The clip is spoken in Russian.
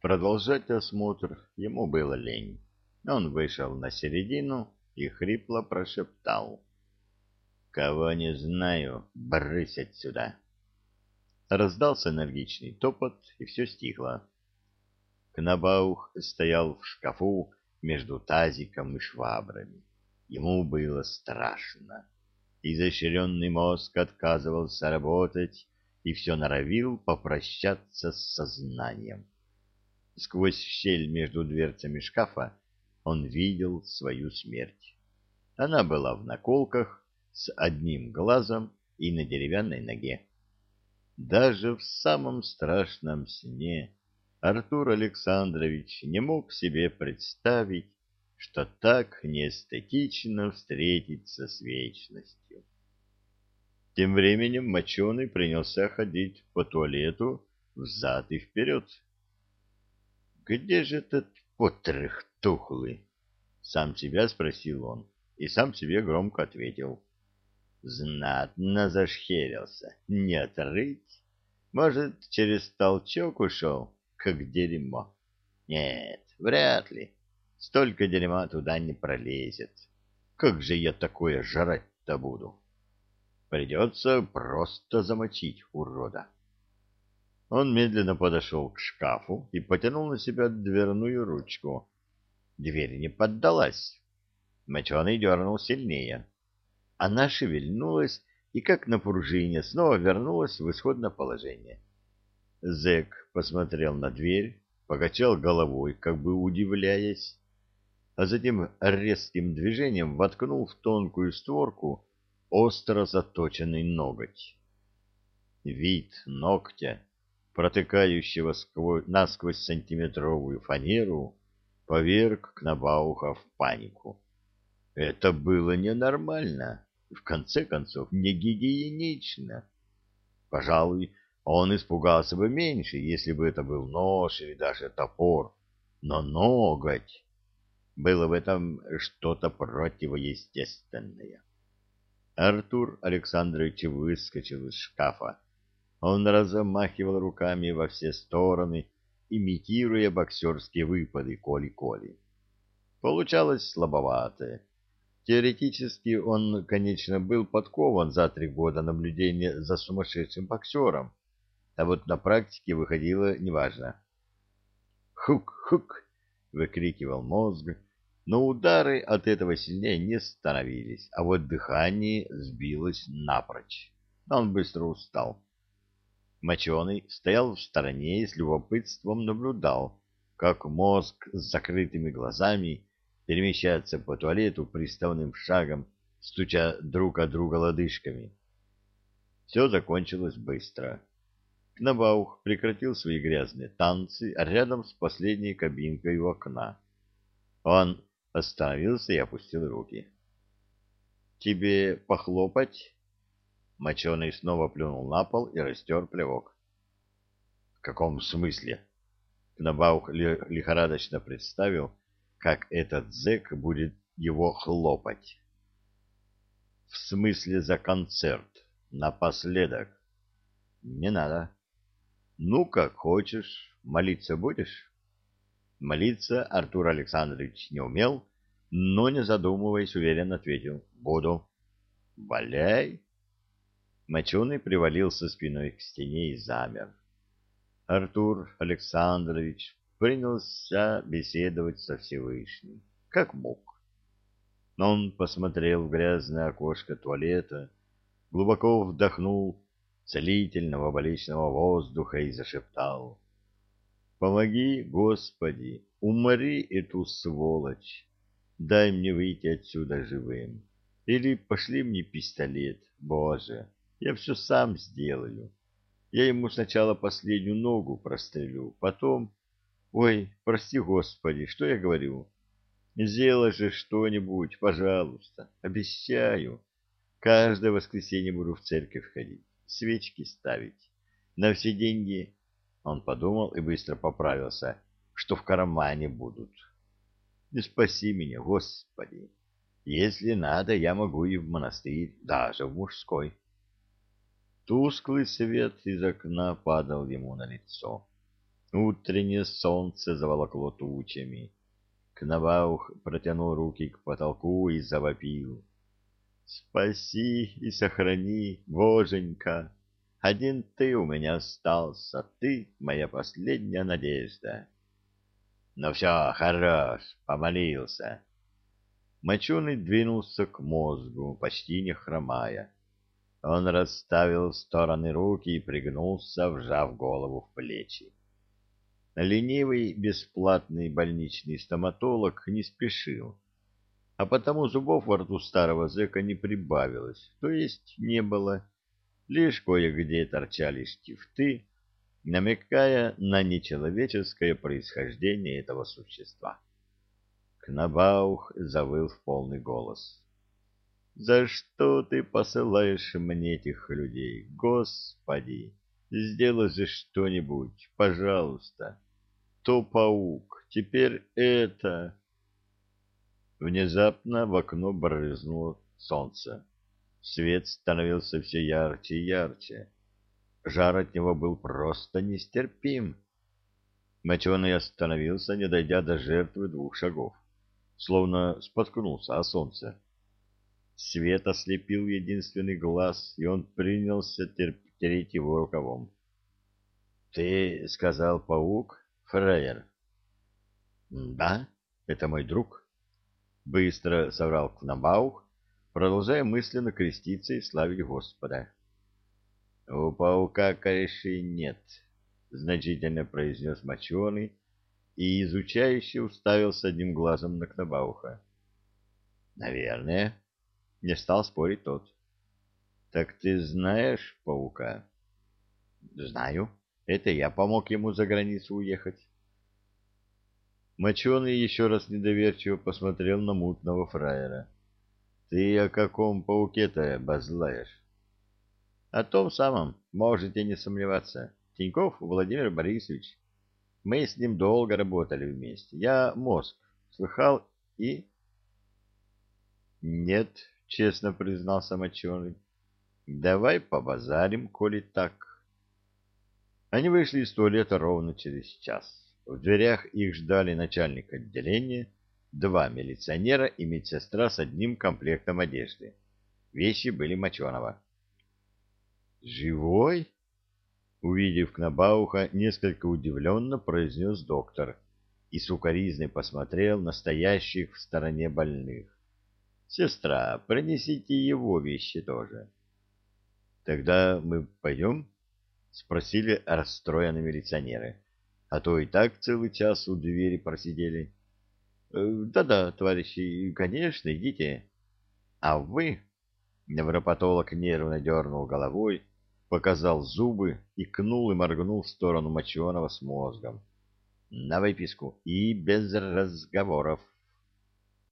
Продолжать осмотр ему было лень. Он вышел на середину и хрипло прошептал. «Кого не знаю, брысь отсюда!» Раздался энергичный топот, и все стихло. Кнабаух стоял в шкафу между тазиком и швабрами. Ему было страшно. Изощренный мозг отказывался работать и все норовил попрощаться с сознанием. Сквозь щель между дверцами шкафа он видел свою смерть. Она была в наколках, с одним глазом и на деревянной ноге. Даже в самом страшном сне Артур Александрович не мог себе представить, что так неэстетично встретиться с вечностью. Тем временем моченый принялся ходить по туалету взад и вперед. «Где же этот потрох тухлый?» — сам себя спросил он и сам себе громко ответил. «Знатно зашхерился. Не отрыть. Может, через толчок ушел, как дерьмо? Нет, вряд ли. Столько дерьма туда не пролезет. Как же я такое жрать-то буду? Придется просто замочить урода». Он медленно подошел к шкафу и потянул на себя дверную ручку. Дверь не поддалась. Моченый дернул сильнее. Она шевельнулась и, как на пружине, снова вернулась в исходное положение. Зэк посмотрел на дверь, покачал головой, как бы удивляясь, а затем резким движением воткнул в тонкую створку остро заточенный ноготь. Вид ногтя протыкающего сквозь, насквозь сантиметровую фанеру, поверг Кнабауха в панику. Это было ненормально, в конце концов, не гигиенично. Пожалуй, он испугался бы меньше, если бы это был нож или даже топор, но ноготь... Было в этом что-то противоестественное. Артур Александрович выскочил из шкафа он размахивал руками во все стороны, имитируя боксерские выпады коли-коли. Получалось слабовато. Теоретически он, конечно, был подкован за три года наблюдения за сумасшедшим боксером, а вот на практике выходило неважно. «Хук-хук!» — выкрикивал мозг, но удары от этого сильнее не становились, а вот дыхание сбилось напрочь. Он быстро устал. Моченый стоял в стороне и с любопытством наблюдал, как мозг с закрытыми глазами перемещается по туалету приставным шагом, стуча друг от друга лодыжками. Все закончилось быстро. Кнабаух прекратил свои грязные танцы рядом с последней кабинкой у окна. Он остановился и опустил руки. «Тебе похлопать?» Моченый снова плюнул на пол и растер плевок. — В каком смысле? Кнабаух лихорадочно представил, как этот зэк будет его хлопать. — В смысле за концерт, напоследок. — Не надо. — Ну, как хочешь. Молиться будешь? Молиться Артур Александрович не умел, но, не задумываясь, уверенно ответил. — Буду. — Валяй. Моченый привалился спиной к стене и замер. Артур Александрович принялся беседовать со Всевышним, как мог. Но он посмотрел в грязное окошко туалета, глубоко вдохнул целительного больничного воздуха и зашептал. «Помоги, Господи, умори эту сволочь, дай мне выйти отсюда живым, или пошли мне пистолет, Боже!» Я все сам сделаю. Я ему сначала последнюю ногу прострелю, потом... Ой, прости, Господи, что я говорю? Сделай же что-нибудь, пожалуйста, обещаю. Каждое воскресенье буду в церковь ходить, свечки ставить. На все деньги, он подумал и быстро поправился, что в кармане будут. Не спаси меня, Господи. Если надо, я могу и в монастырь, даже в мужской. Тусклый свет из окна падал ему на лицо. Утреннее солнце заволокло тучами. Кнабаух протянул руки к потолку и завопил. «Спаси и сохрани, Боженька! Один ты у меня остался, ты моя последняя надежда!» «Ну все, хорош, помолился!» Моченый двинулся к мозгу, почти не хромая. Он расставил стороны руки и пригнулся, вжав голову в плечи. Ленивый бесплатный больничный стоматолог не спешил, а потому зубов во рту старого зэка не прибавилось, то есть не было. Лишь кое-где торчали штифты, намекая на нечеловеческое происхождение этого существа. Кнабаух завыл в полный голос. «За что ты посылаешь мне этих людей, Господи?» Сделай же что-нибудь, пожалуйста. То паук, теперь это... Внезапно в окно брызнуло солнце. Свет становился все ярче и ярче. Жар от него был просто нестерпим. Моченый остановился, не дойдя до жертвы двух шагов, словно споткнулся о солнце. Свет ослепил единственный глаз, и он принялся терпеть его рукавом. — Ты сказал паук, фраер? — Да, это мой друг. Быстро соврал Кнабаух, продолжая мысленно креститься и славить Господа. — У паука корешей нет, — значительно произнес моченый и изучающе уставился одним глазом на Кнабауха. — Наверное, — не стал спорить тот. Так ты знаешь паука? Знаю. Это я помог ему за границу уехать. Моченый еще раз недоверчиво посмотрел на мутного фраера. Ты о каком пауке-то базлаешь? О том самом, можете не сомневаться. Тиньков Владимир Борисович. Мы с ним долго работали вместе. Я мозг слыхал и... Нет, честно признался моченый. Давай побазарим, коли так. Они вышли из туалета ровно через час. В дверях их ждали начальник отделения, два милиционера и медсестра с одним комплектом одежды. Вещи были моченого. «Живой?» Увидев Кнабауха, несколько удивленно произнес доктор и сукоризной посмотрел на стоящих в стороне больных. «Сестра, принесите его вещи тоже». Тогда мы пойдем? — спросили расстроенные милиционеры. А то и так целый час у двери просидели. «Э, да-да, товарищи, конечно, идите. А вы... Невропатолог нервно дернул головой, показал зубы, икнул и моргнул в сторону моченого с мозгом. На выписку и без разговоров.